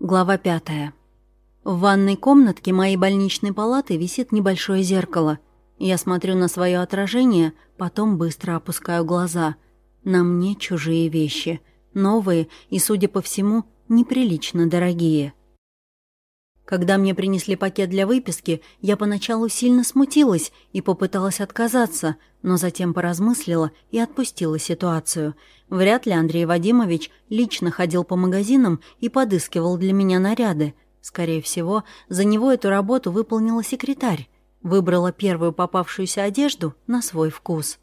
Глава пятая. В ванной комнатке моей больничной палаты висит небольшое зеркало. Я смотрю на свое отражение, потом быстро опускаю глаза. На мне чужие вещи. Новые и, судя по всему, неприлично дорогие. Когда мне принесли пакет для выписки, я поначалу сильно смутилась и попыталась отказаться, но затем поразмыслила и отпустила ситуацию – Вряд ли Андрей Вадимович лично ходил по магазинам и подыскивал для меня наряды. Скорее всего, за него эту работу выполнила секретарь. Выбрала первую попавшуюся одежду на свой вкус.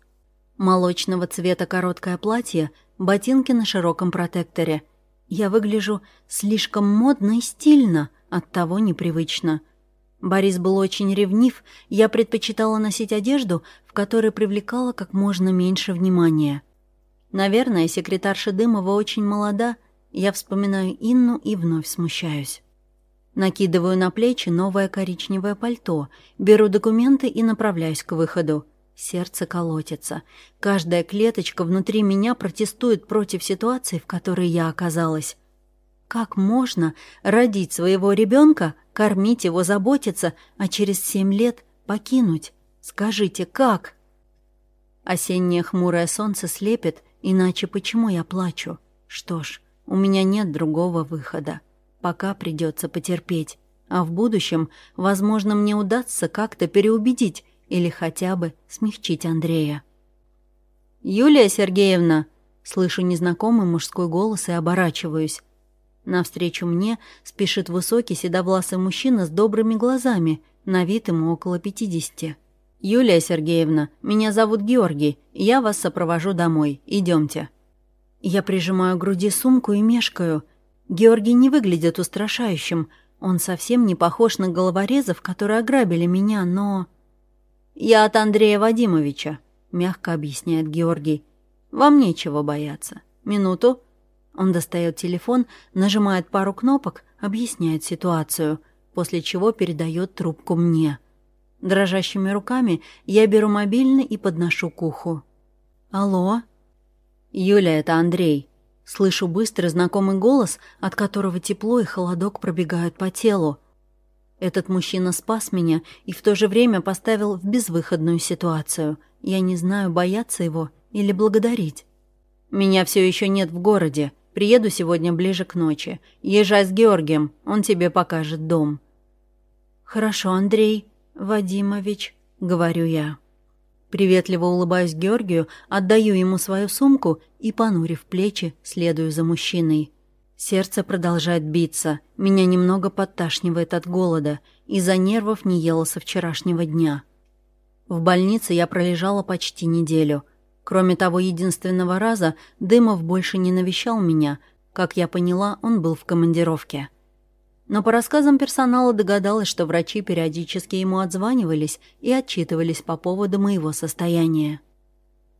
Молочного цвета короткое платье, ботинки на широком протекторе. Я выгляжу слишком модно и стильно, оттого непривычно. Борис был очень ревнив, я предпочитала носить одежду, в которой привлекала как можно меньше внимания. Наверное, секретарша Дымова очень молода. Я вспоминаю Инну и вновь смущаюсь. Накидываю на плечи новое коричневое пальто, беру документы и направляюсь к выходу. Сердце колотится. Каждая клеточка внутри меня протестует против ситуации, в которой я оказалась. Как можно родить своего ребенка, кормить его, заботиться, а через семь лет покинуть? Скажите, как? Осеннее хмурое солнце слепит, Иначе почему я плачу? Что ж, у меня нет другого выхода. Пока придется потерпеть. А в будущем, возможно, мне удастся как-то переубедить или хотя бы смягчить Андрея. «Юлия Сергеевна!» Слышу незнакомый мужской голос и оборачиваюсь. Навстречу мне спешит высокий седовласый мужчина с добрыми глазами, на вид ему около пятидесяти. «Юлия Сергеевна, меня зовут Георгий, я вас сопровожу домой. Идемте. Я прижимаю к груди сумку и мешкаю. Георгий не выглядит устрашающим. Он совсем не похож на головорезов, которые ограбили меня, но... «Я от Андрея Вадимовича», — мягко объясняет Георгий. «Вам нечего бояться. Минуту». Он достает телефон, нажимает пару кнопок, объясняет ситуацию, после чего передает трубку мне. Дрожащими руками я беру мобильный и подношу к уху. «Алло?» «Юля, это Андрей». Слышу быстрый знакомый голос, от которого тепло и холодок пробегают по телу. Этот мужчина спас меня и в то же время поставил в безвыходную ситуацию. Я не знаю, бояться его или благодарить. «Меня все еще нет в городе. Приеду сегодня ближе к ночи. Езжай с Георгием, он тебе покажет дом». «Хорошо, Андрей», «Вадимович», — говорю я. Приветливо улыбаюсь Георгию, отдаю ему свою сумку и, понурив плечи, следую за мужчиной. Сердце продолжает биться, меня немного подташнивает от голода, из-за нервов не ела со вчерашнего дня. В больнице я пролежала почти неделю. Кроме того единственного раза, Дымов больше не навещал меня. Как я поняла, он был в командировке. Но по рассказам персонала догадалась, что врачи периодически ему отзванивались и отчитывались по поводу моего состояния.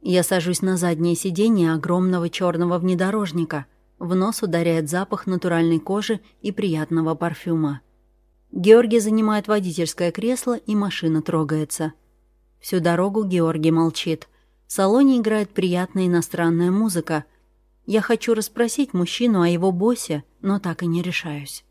Я сажусь на заднее сиденье огромного черного внедорожника. В нос ударяет запах натуральной кожи и приятного парфюма. Георгий занимает водительское кресло, и машина трогается. Всю дорогу Георгий молчит. В салоне играет приятная иностранная музыка. Я хочу расспросить мужчину о его боссе, но так и не решаюсь.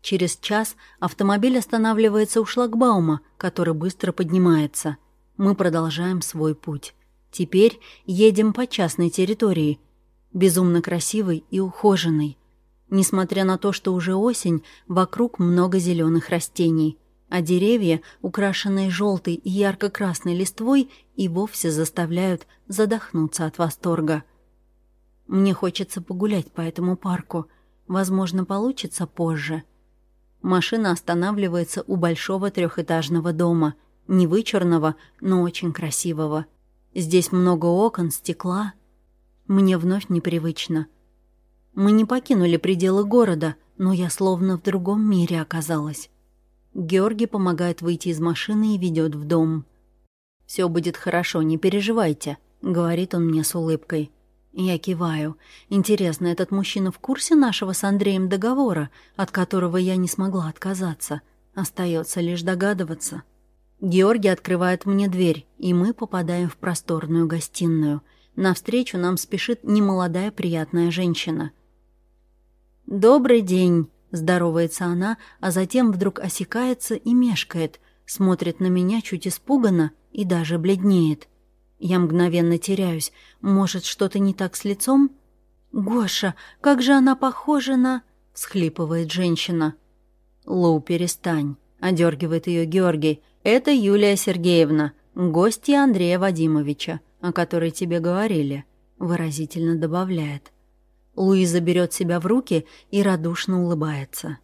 Через час автомобиль останавливается у шлагбаума, который быстро поднимается. Мы продолжаем свой путь. Теперь едем по частной территории. Безумно красивый и ухоженный. Несмотря на то, что уже осень, вокруг много зеленых растений, а деревья, украшенные желтой и ярко-красной листвой, и вовсе заставляют задохнуться от восторга. Мне хочется погулять по этому парку. Возможно, получится позже — Машина останавливается у большого трехэтажного дома, не вычурного, но очень красивого. Здесь много окон, стекла. Мне вновь непривычно. Мы не покинули пределы города, но я словно в другом мире оказалась. Георгий помогает выйти из машины и ведет в дом. Все будет хорошо, не переживайте», — говорит он мне с улыбкой. Я киваю. Интересно, этот мужчина в курсе нашего с Андреем договора, от которого я не смогла отказаться? Остается лишь догадываться. Георгий открывает мне дверь, и мы попадаем в просторную гостиную. Навстречу нам спешит немолодая приятная женщина. «Добрый день», — Здоровается она, а затем вдруг осекается и мешкает, смотрит на меня чуть испуганно и даже бледнеет. Я мгновенно теряюсь. Может, что-то не так с лицом? «Гоша, как же она похожа на...» — всхлипывает женщина. «Лу, перестань», — одергивает ее Георгий. «Это Юлия Сергеевна, гостья Андрея Вадимовича, о которой тебе говорили», — выразительно добавляет. Луиза берет себя в руки и радушно улыбается.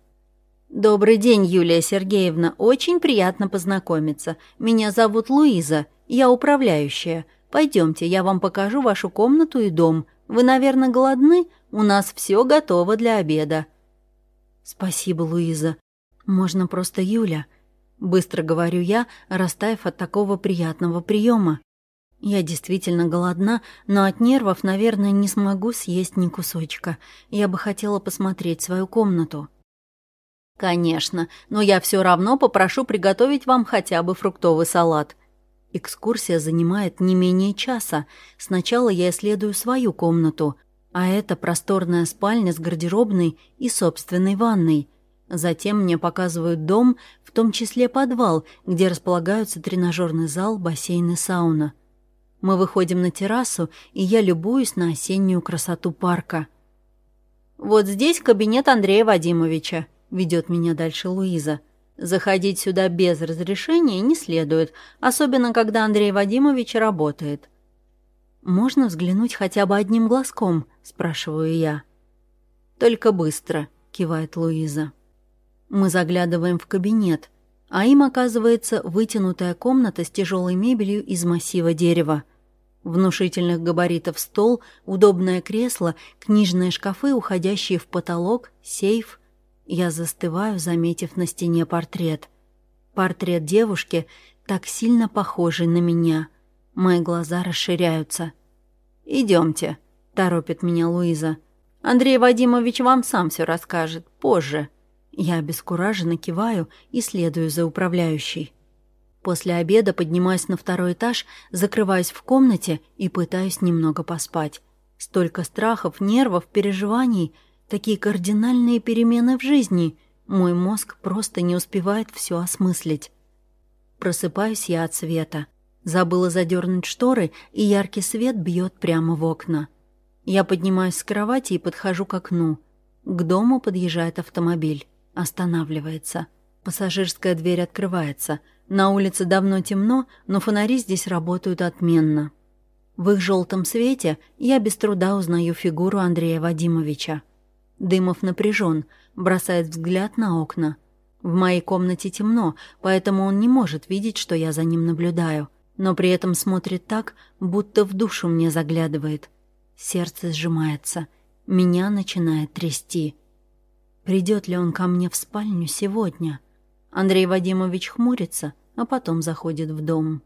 «Добрый день, Юлия Сергеевна. Очень приятно познакомиться. Меня зовут Луиза. Я управляющая. Пойдемте, я вам покажу вашу комнату и дом. Вы, наверное, голодны? У нас все готово для обеда». «Спасибо, Луиза. Можно просто Юля?» Быстро говорю я, растаяв от такого приятного приема. Я действительно голодна, но от нервов, наверное, не смогу съесть ни кусочка. Я бы хотела посмотреть свою комнату. «Конечно, но я все равно попрошу приготовить вам хотя бы фруктовый салат». Экскурсия занимает не менее часа. Сначала я исследую свою комнату, а это просторная спальня с гардеробной и собственной ванной. Затем мне показывают дом, в том числе подвал, где располагаются тренажерный зал, бассейн и сауна. Мы выходим на террасу, и я любуюсь на осеннюю красоту парка. «Вот здесь кабинет Андрея Вадимовича», — ведет меня дальше Луиза. Заходить сюда без разрешения не следует, особенно когда Андрей Вадимович работает. «Можно взглянуть хотя бы одним глазком?» – спрашиваю я. «Только быстро», – кивает Луиза. Мы заглядываем в кабинет, а им оказывается вытянутая комната с тяжелой мебелью из массива дерева. Внушительных габаритов стол, удобное кресло, книжные шкафы, уходящие в потолок, сейф – я застываю, заметив на стене портрет. Портрет девушки, так сильно похожий на меня. Мои глаза расширяются. Идемте, торопит меня Луиза. «Андрей Вадимович вам сам все расскажет, позже». Я обескураженно киваю и следую за управляющей. После обеда поднимаюсь на второй этаж, закрываюсь в комнате и пытаюсь немного поспать. Столько страхов, нервов, переживаний — Такие кардинальные перемены в жизни. Мой мозг просто не успевает все осмыслить. Просыпаюсь я от света. Забыла задернуть шторы, и яркий свет бьет прямо в окна. Я поднимаюсь с кровати и подхожу к окну. К дому подъезжает автомобиль. Останавливается. Пассажирская дверь открывается. На улице давно темно, но фонари здесь работают отменно. В их желтом свете я без труда узнаю фигуру Андрея Вадимовича. Дымов напряжен, бросает взгляд на окна. В моей комнате темно, поэтому он не может видеть, что я за ним наблюдаю, но при этом смотрит так, будто в душу мне заглядывает. Сердце сжимается, меня начинает трясти. Придет ли он ко мне в спальню сегодня? Андрей Вадимович хмурится, а потом заходит в дом.